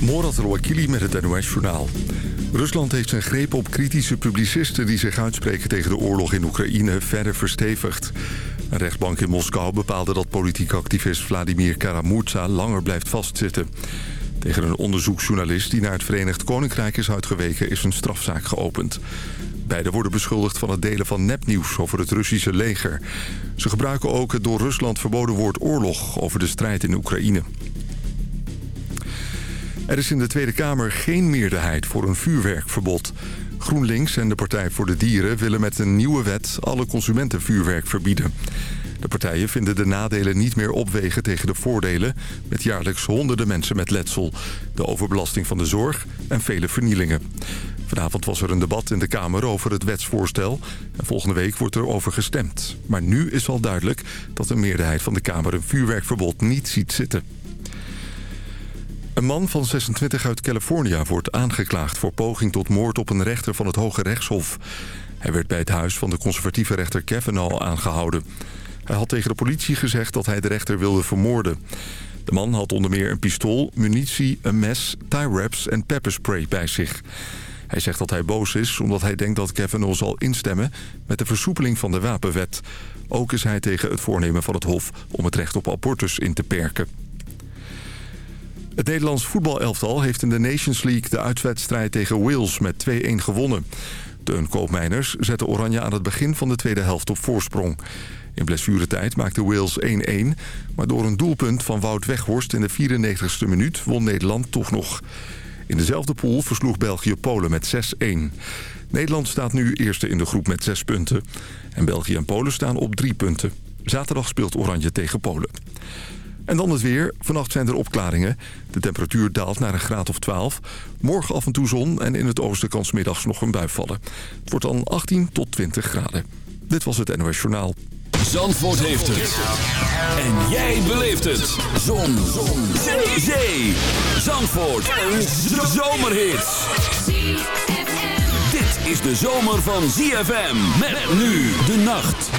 Morat Rouakili met het NOS-journaal. Rusland heeft zijn greep op kritische publicisten... die zich uitspreken tegen de oorlog in Oekraïne verder verstevigd. Een rechtbank in Moskou bepaalde dat politiek activist Vladimir Karamurza... langer blijft vastzitten. Tegen een onderzoeksjournalist die naar het Verenigd Koninkrijk is uitgeweken... is een strafzaak geopend. Beiden worden beschuldigd van het delen van nepnieuws over het Russische leger. Ze gebruiken ook het door Rusland verboden woord oorlog... over de strijd in Oekraïne. Er is in de Tweede Kamer geen meerderheid voor een vuurwerkverbod. GroenLinks en de Partij voor de Dieren willen met een nieuwe wet alle consumentenvuurwerk verbieden. De partijen vinden de nadelen niet meer opwegen tegen de voordelen... met jaarlijks honderden mensen met letsel, de overbelasting van de zorg en vele vernielingen. Vanavond was er een debat in de Kamer over het wetsvoorstel... en volgende week wordt er over gestemd. Maar nu is al duidelijk dat een meerderheid van de Kamer een vuurwerkverbod niet ziet zitten. Een man van 26 uit Californië wordt aangeklaagd voor poging tot moord op een rechter van het Hoge Rechtshof. Hij werd bij het huis van de conservatieve rechter Kavanaugh aangehouden. Hij had tegen de politie gezegd dat hij de rechter wilde vermoorden. De man had onder meer een pistool, munitie, een mes, tie wraps en pepperspray bij zich. Hij zegt dat hij boos is omdat hij denkt dat Kavanaugh zal instemmen met de versoepeling van de wapenwet. Ook is hij tegen het voornemen van het Hof om het recht op abortus in te perken. Het Nederlands voetbalelftal heeft in de Nations League de uitwedstrijd tegen Wales met 2-1 gewonnen. De Unkoopmijners zetten Oranje aan het begin van de tweede helft op voorsprong. In blessuretijd maakte Wales 1-1, maar door een doelpunt van Wout Weghorst in de 94ste minuut won Nederland toch nog. In dezelfde pool versloeg België Polen met 6-1. Nederland staat nu eerste in de groep met 6 punten. En België en Polen staan op 3 punten. Zaterdag speelt Oranje tegen Polen. En dan het weer. Vannacht zijn er opklaringen. De temperatuur daalt naar een graad of 12. Morgen af en toe zon en in het oosten kan middags nog een bui vallen. Het wordt dan 18 tot 20 graden. Dit was het NOS Journaal. Zandvoort heeft het. En jij beleeft het. Zon. zon. Zee. Zee. Zandvoort. Een zomerhit. Dit is de zomer van ZFM. Met nu de nacht.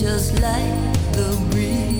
just like the breeze.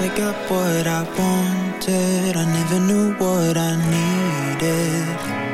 I got what I wanted. I never knew what I needed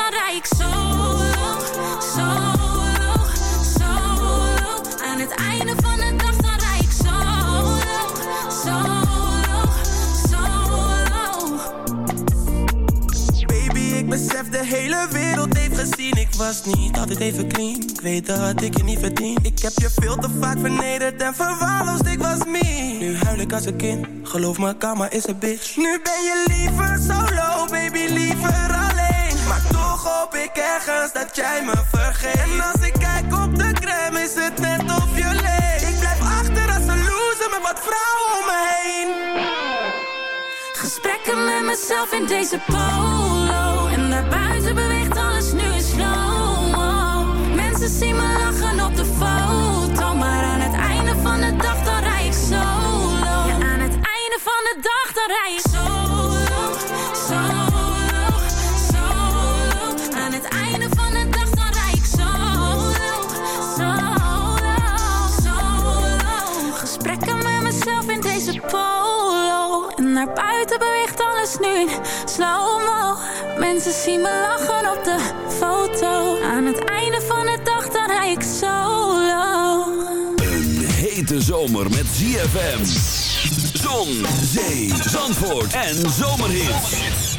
dan rij ik solo, solo, solo. Aan het einde van de dag dan rij ik solo, solo, solo. Baby, ik besef de hele wereld heeft gezien. Ik was niet altijd even clean. Ik weet dat ik je niet verdien. Ik heb je veel te vaak vernederd en verwaarloosd. Ik was niet. Nu huil ik als een kind. Geloof me, karma is een bitch. Nu ben je liever solo, baby, liever alleen maar toch hoop ik ergens dat jij me vergeet En als ik kijk op de gram is het net of je Ik blijf achter als een loser met wat vrouwen om me heen Gesprekken met mezelf in deze polo. En daarbuiten beweegt alles nu in slow-mo. Mensen zien me lachen op de foto. polo. En naar buiten beweegt alles nu in slow-mo. Mensen zien me lachen op de foto. Aan het einde van de dag dan rij ik solo. Een hete zomer met ZFM. Zon, zee, zandvoort en zomerhit.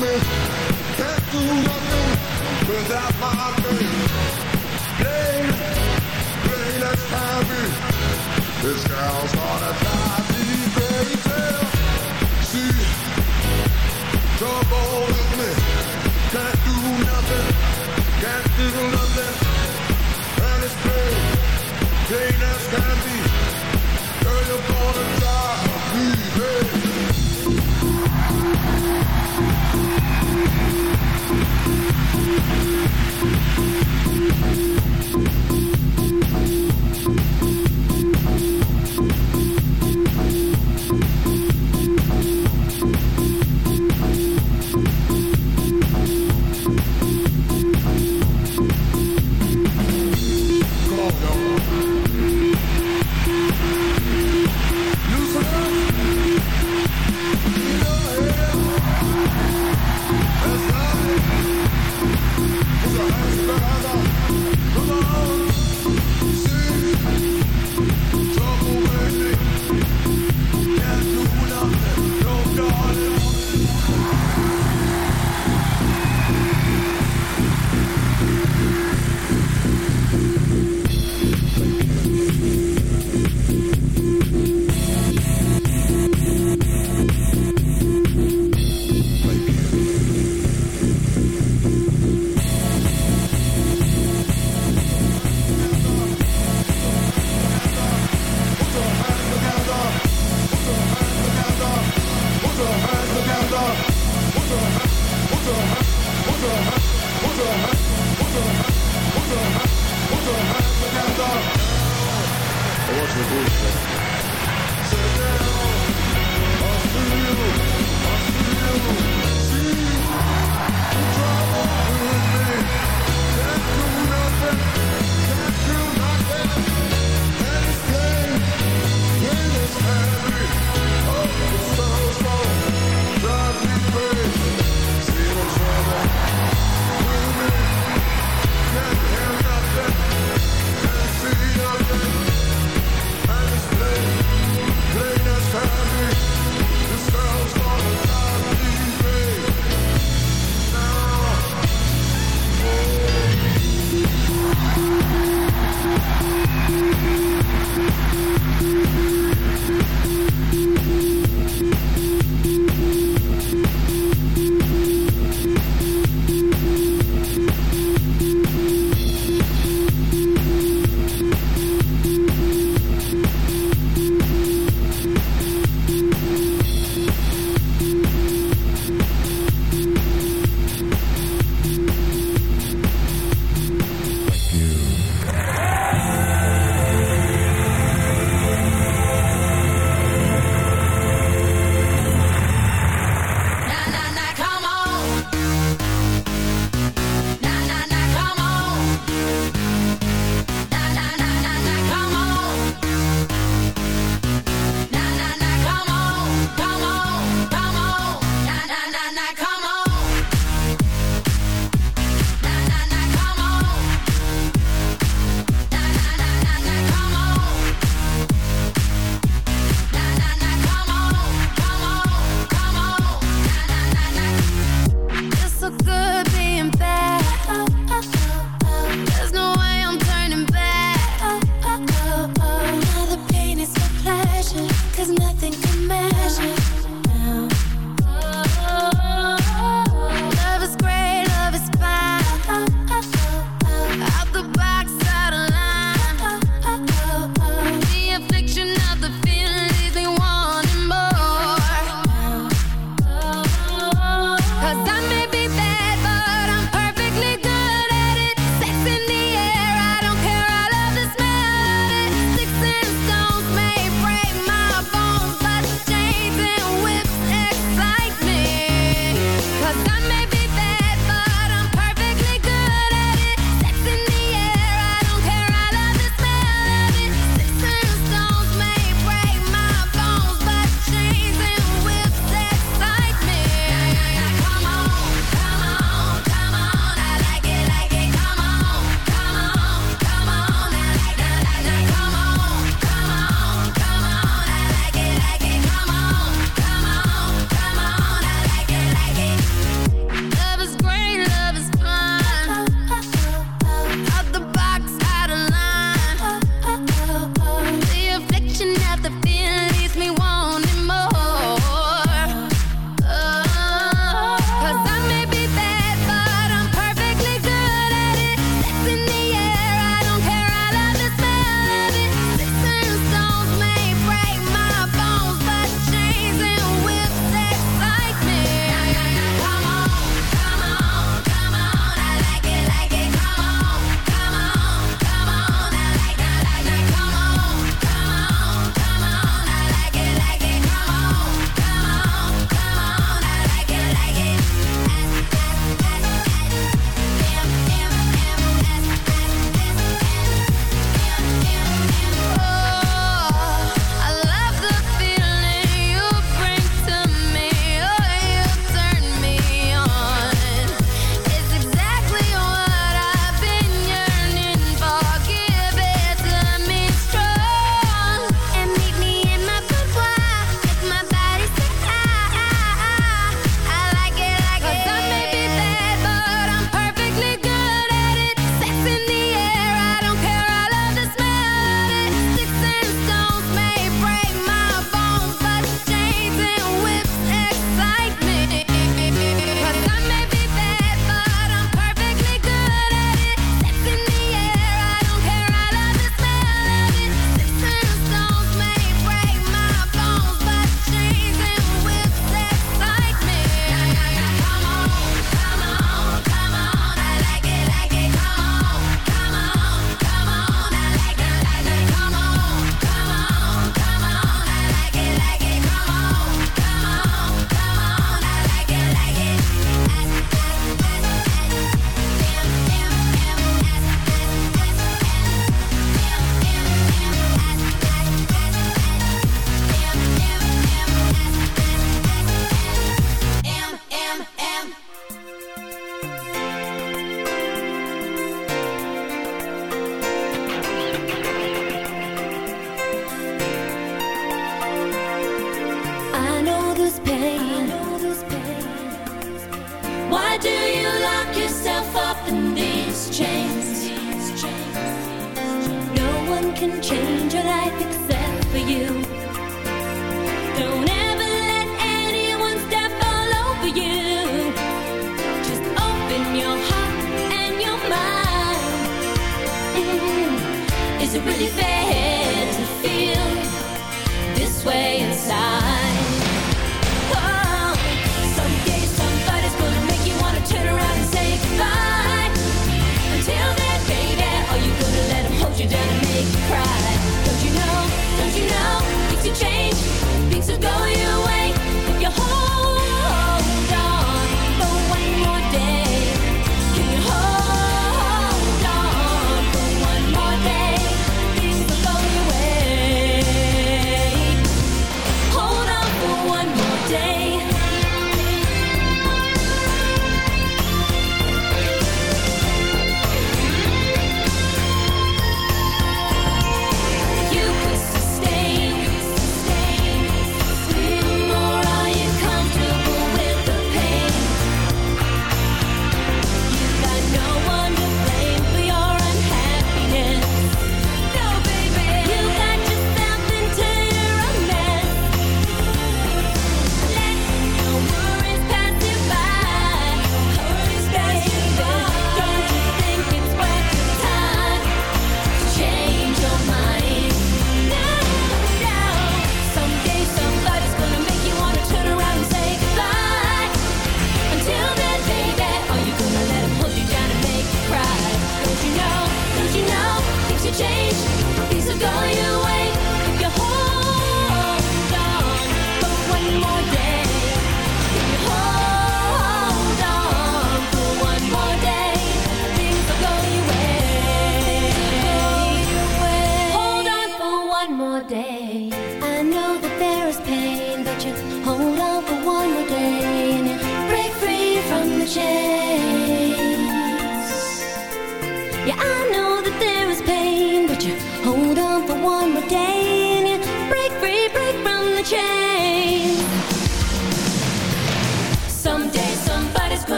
me. Can't do nothing without my pain. Pain, pain that's heavy. This girl's gonna die.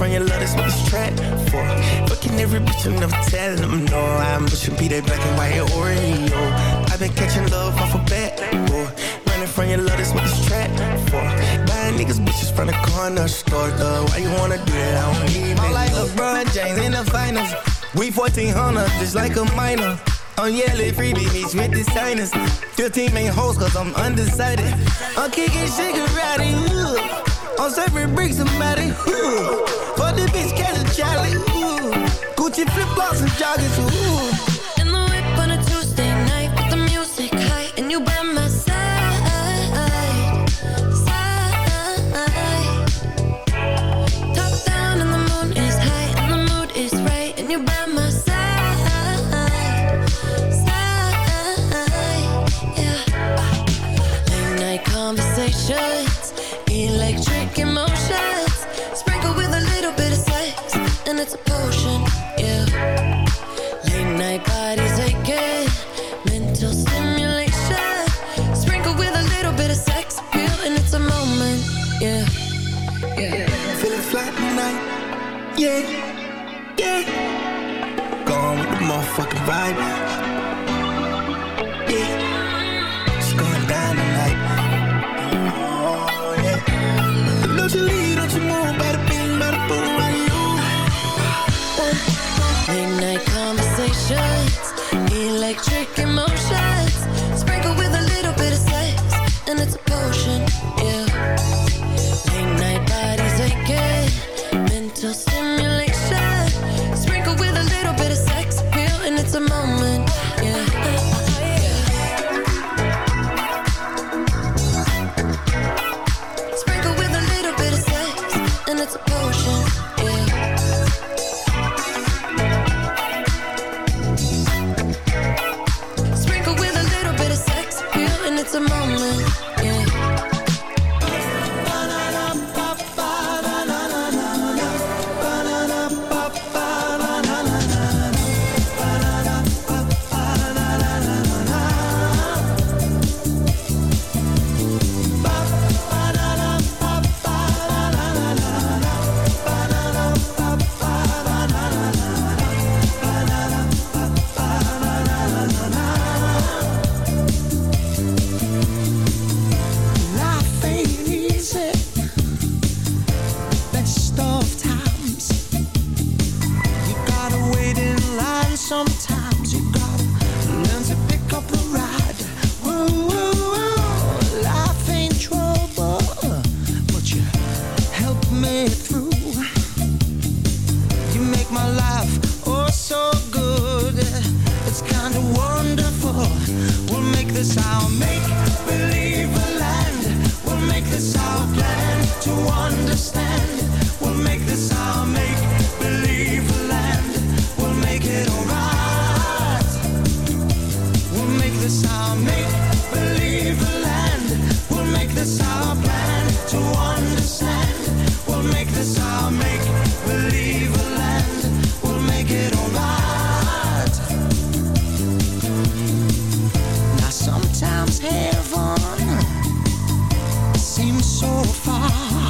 Running from your love, that's what this track for. Fucking every bitch and never telling them no. I'm pushing P that black and white Oreo. I've been catching love off a bat, boy. Running from your love, that's what this track for. Buying niggas bitches from the corner store, though. Why you wanna do that? I don't need I'm like LeBron James in the finals. We 1400, just like a minor. I'm yelling freebie meets with the signers. 15 main hoes, cause I'm undecided. I'm kicking Shigarati, ooh. I'm serving bricks somebody, ooh. For the bitch, catch a Charlie, ooh. Gucci flip flops and joggers, ooh. moment so far.